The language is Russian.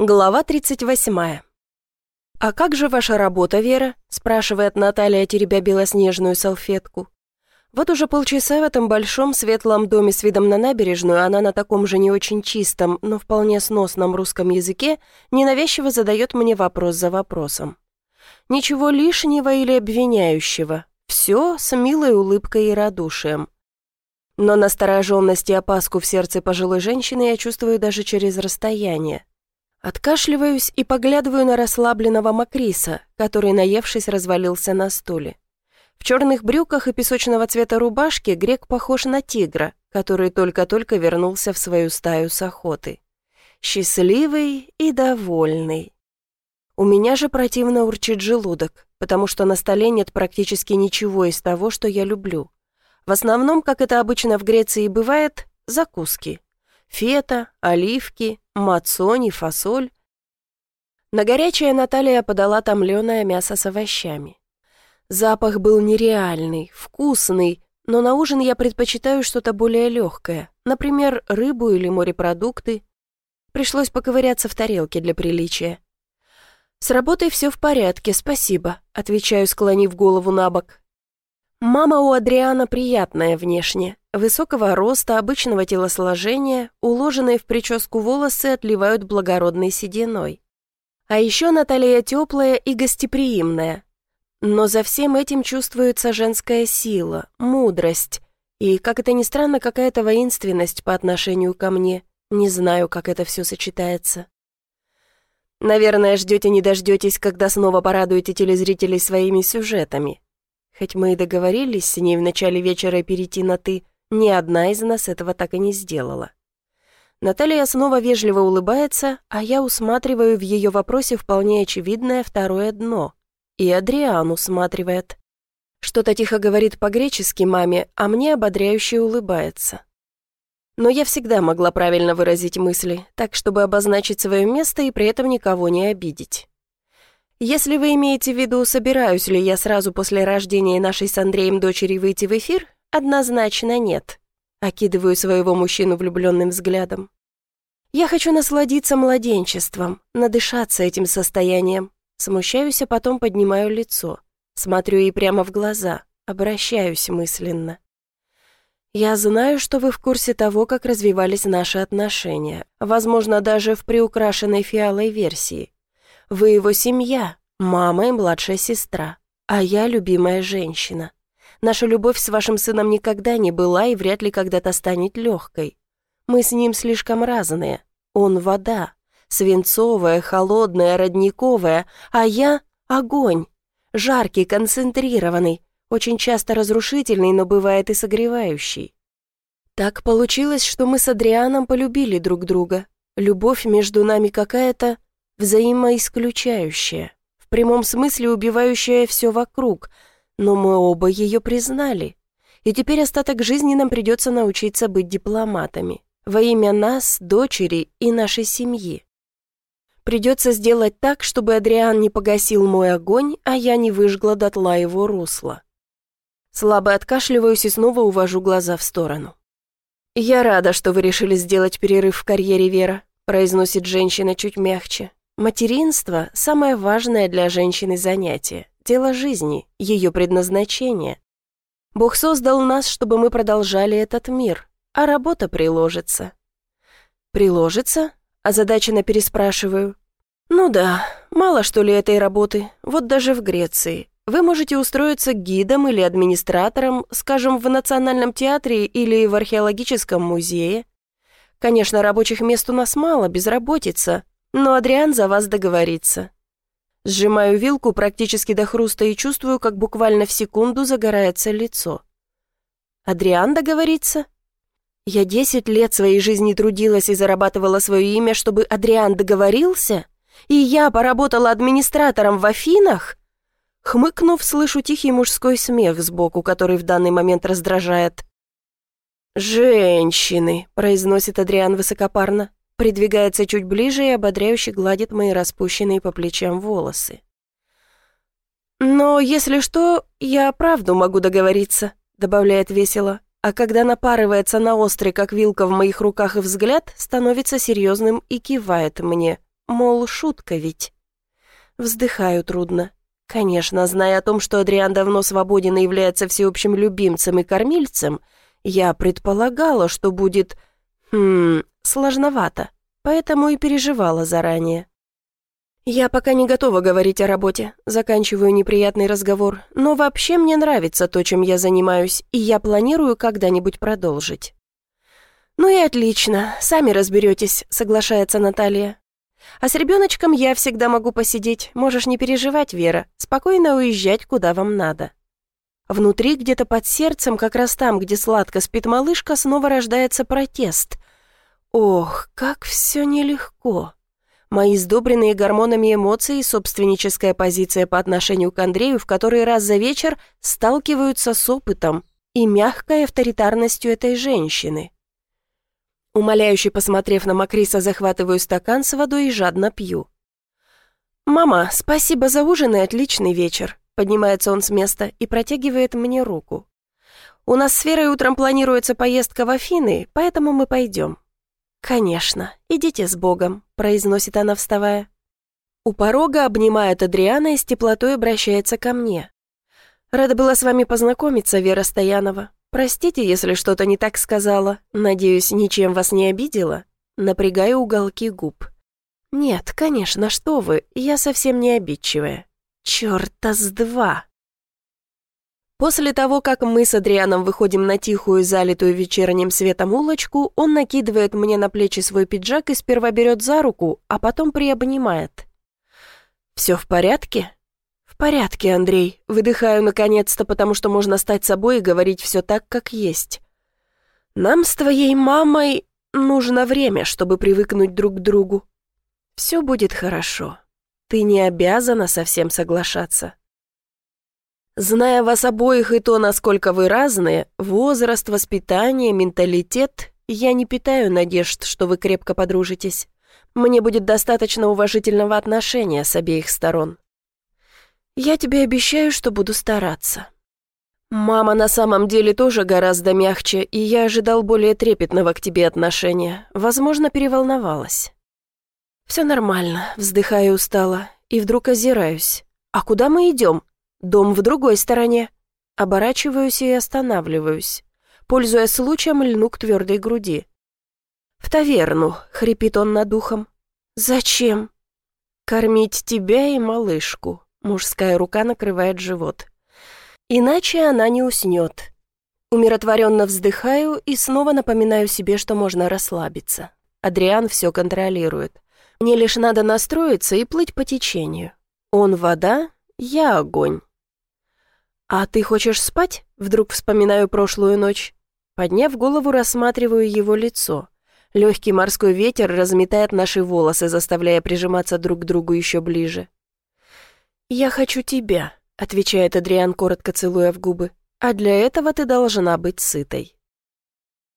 Глава 38. «А как же ваша работа, Вера?» – спрашивает Наталья, теребя белоснежную салфетку. Вот уже полчаса в этом большом светлом доме с видом на набережную она на таком же не очень чистом, но вполне сносном русском языке ненавязчиво задает мне вопрос за вопросом. Ничего лишнего или обвиняющего. Все с милой улыбкой и радушием. Но настороженность и опаску в сердце пожилой женщины я чувствую даже через расстояние. Откашливаюсь и поглядываю на расслабленного Макриса, который, наевшись, развалился на стуле. В черных брюках и песочного цвета рубашке грек похож на тигра, который только-только вернулся в свою стаю с охоты. Счастливый и довольный. У меня же противно урчит желудок, потому что на столе нет практически ничего из того, что я люблю. В основном, как это обычно в Греции бывает, закуски. Фета, оливки, мацони, фасоль. На горячее Наталья подала томленое мясо с овощами. Запах был нереальный, вкусный, но на ужин я предпочитаю что-то более легкое, например, рыбу или морепродукты. Пришлось поковыряться в тарелке для приличия. «С работой все в порядке, спасибо», — отвечаю, склонив голову на бок. Мама у Адриана приятная внешне, Высокого роста, обычного телосложения, уложенные в прическу волосы отливают благородной сединой. А еще Наталья теплая и гостеприимная. Но за всем этим чувствуется женская сила, мудрость и, как это ни странно, какая-то воинственность по отношению ко мне. Не знаю, как это все сочетается. Наверное, ждете не дождетесь, когда снова порадуете телезрителей своими сюжетами. Хоть мы и договорились с ней в начале вечера перейти на «ты», ни одна из нас этого так и не сделала. Наталья снова вежливо улыбается, а я усматриваю в ее вопросе вполне очевидное второе дно. И Адриан усматривает. Что-то тихо говорит по-гречески маме, а мне ободряюще улыбается. Но я всегда могла правильно выразить мысли, так, чтобы обозначить свое место и при этом никого не обидеть. Если вы имеете в виду, собираюсь ли я сразу после рождения нашей с Андреем дочери выйти в эфир, «Однозначно нет», — окидываю своего мужчину влюбленным взглядом. «Я хочу насладиться младенчеством, надышаться этим состоянием. Смущаюсь, а потом поднимаю лицо, смотрю ей прямо в глаза, обращаюсь мысленно. Я знаю, что вы в курсе того, как развивались наши отношения, возможно, даже в приукрашенной фиалой версии. Вы его семья, мама и младшая сестра, а я любимая женщина. Наша любовь с вашим сыном никогда не была и вряд ли когда-то станет легкой. Мы с ним слишком разные. Он вода, свинцовая, холодная, родниковая, а я — огонь, жаркий, концентрированный, очень часто разрушительный, но бывает и согревающий. Так получилось, что мы с Адрианом полюбили друг друга. Любовь между нами какая-то взаимоисключающая, в прямом смысле убивающая все вокруг — но мы оба ее признали. И теперь остаток жизни нам придется научиться быть дипломатами. Во имя нас, дочери и нашей семьи. Придется сделать так, чтобы Адриан не погасил мой огонь, а я не выжгла дотла его русло. Слабо откашливаюсь и снова увожу глаза в сторону. «Я рада, что вы решили сделать перерыв в карьере, Вера», произносит женщина чуть мягче. «Материнство – самое важное для женщины занятие дело жизни, ее предназначение. Бог создал нас, чтобы мы продолжали этот мир, а работа приложится». «Приложится?» – озадаченно переспрашиваю. «Ну да, мало что ли этой работы, вот даже в Греции. Вы можете устроиться гидом или администратором, скажем, в Национальном театре или в археологическом музее. Конечно, рабочих мест у нас мало, безработица, но Адриан за вас договорится. Сжимаю вилку практически до хруста и чувствую, как буквально в секунду загорается лицо. Адриан договорится? Я десять лет своей жизни трудилась и зарабатывала свое имя, чтобы Адриан договорился? И я поработала администратором в Афинах? Хмыкнув, слышу тихий мужской смех сбоку, который в данный момент раздражает. «Женщины», — произносит Адриан высокопарно придвигается чуть ближе и ободряюще гладит мои распущенные по плечам волосы. «Но если что, я правду могу договориться», — добавляет весело, а когда напарывается на острый, как вилка в моих руках и взгляд, становится серьезным и кивает мне, мол, шутка ведь. Вздыхаю трудно. Конечно, зная о том, что Адриан давно свободен и является всеобщим любимцем и кормильцем, я предполагала, что будет... Хм, сложновато, поэтому и переживала заранее. Я пока не готова говорить о работе, заканчиваю неприятный разговор, но вообще мне нравится то, чем я занимаюсь, и я планирую когда-нибудь продолжить. «Ну и отлично, сами разберетесь», — соглашается Наталья. «А с ребеночком я всегда могу посидеть, можешь не переживать, Вера, спокойно уезжать, куда вам надо». Внутри, где-то под сердцем, как раз там, где сладко спит малышка, снова рождается протест. Ох, как все нелегко. Мои сдобренные гормонами эмоции и собственническая позиция по отношению к Андрею в который раз за вечер сталкиваются с опытом и мягкой авторитарностью этой женщины. Умоляюще посмотрев на Макриса, захватываю стакан с водой и жадно пью. «Мама, спасибо за ужин и отличный вечер», поднимается он с места и протягивает мне руку. «У нас с Верой утром планируется поездка в Афины, поэтому мы пойдем. «Конечно, идите с Богом», — произносит она, вставая. У порога обнимает Адриана и с теплотой обращается ко мне. «Рада была с вами познакомиться, Вера Стоянова. Простите, если что-то не так сказала. Надеюсь, ничем вас не обидела?» Напрягаю уголки губ. «Нет, конечно, что вы, я совсем не обидчивая. Чёрта с два!» После того, как мы с Адрианом выходим на тихую, залитую вечерним светом улочку, он накидывает мне на плечи свой пиджак и сперва берет за руку, а потом приобнимает. «Все в порядке?» «В порядке, Андрей. Выдыхаю наконец-то, потому что можно стать собой и говорить все так, как есть. Нам с твоей мамой нужно время, чтобы привыкнуть друг к другу. Все будет хорошо. Ты не обязана совсем соглашаться. Зная вас обоих и то, насколько вы разные, возраст, воспитание, менталитет, я не питаю надежд, что вы крепко подружитесь. Мне будет достаточно уважительного отношения с обеих сторон. Я тебе обещаю, что буду стараться. Мама на самом деле тоже гораздо мягче, и я ожидал более трепетного к тебе отношения. Возможно, переволновалась. Все нормально, вздыхаю устало, и вдруг озираюсь. А куда мы идем? Дом в другой стороне. Оборачиваюсь и останавливаюсь. Пользуясь случаем, льну к твердой груди. «В таверну», — хрипит он над ухом. «Зачем?» «Кормить тебя и малышку», — мужская рука накрывает живот. «Иначе она не уснет». Умиротворенно вздыхаю и снова напоминаю себе, что можно расслабиться. Адриан все контролирует. Мне лишь надо настроиться и плыть по течению. Он вода, я огонь. «А ты хочешь спать?» Вдруг вспоминаю прошлую ночь. Подняв голову, рассматриваю его лицо. Легкий морской ветер разметает наши волосы, заставляя прижиматься друг к другу еще ближе. «Я хочу тебя», — отвечает Адриан, коротко целуя в губы. «А для этого ты должна быть сытой».